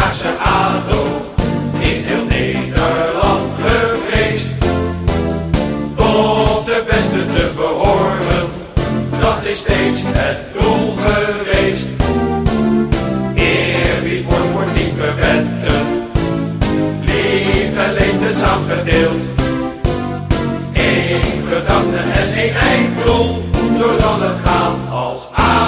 Haagse ADO in heel Nederland gevreesd. Tot de beste te behoren, dat is steeds het doel geweest. wie voor sportieve wetten, lief en leed samen gedeeld. Eén gedachte en één einddoel, zo zal het gaan als ADO.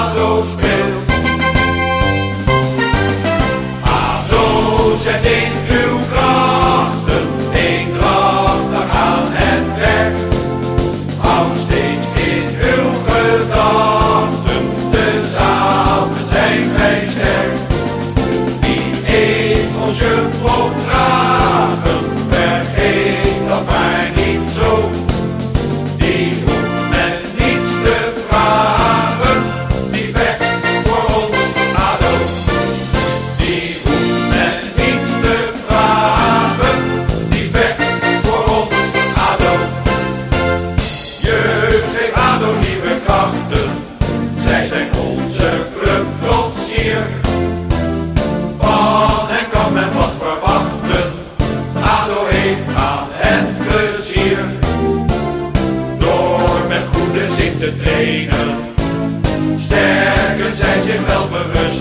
Sterken zij zich wel bewust.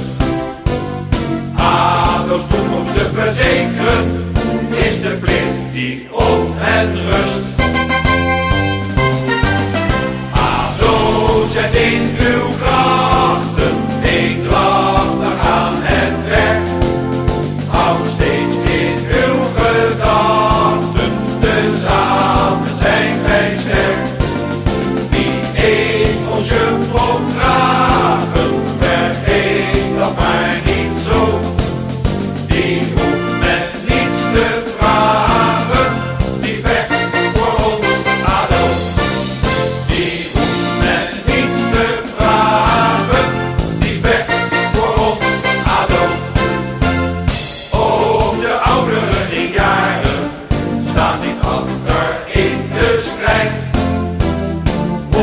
ADO's toekomst te verzekeren,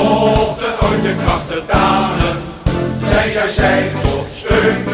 mochten ooit de krachten dalen, zij, juist zijn toch steun